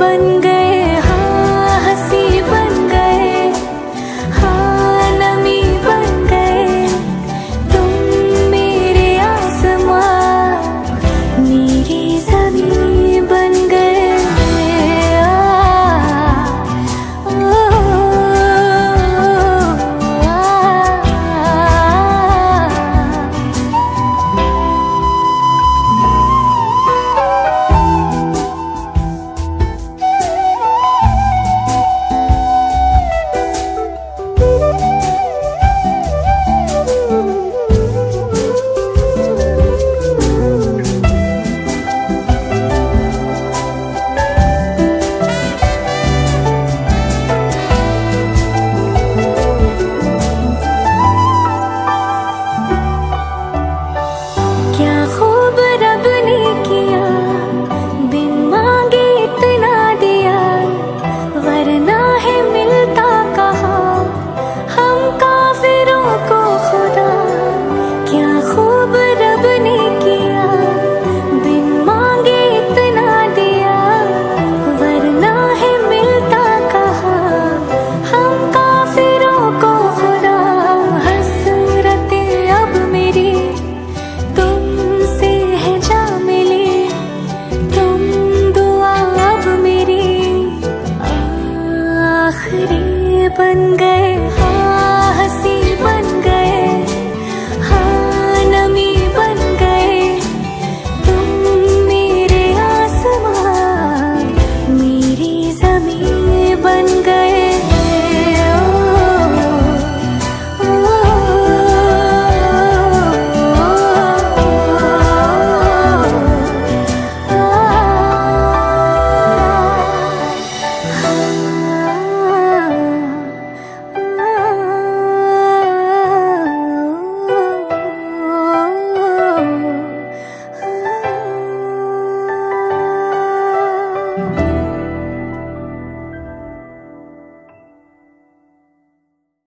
बन गई bên gây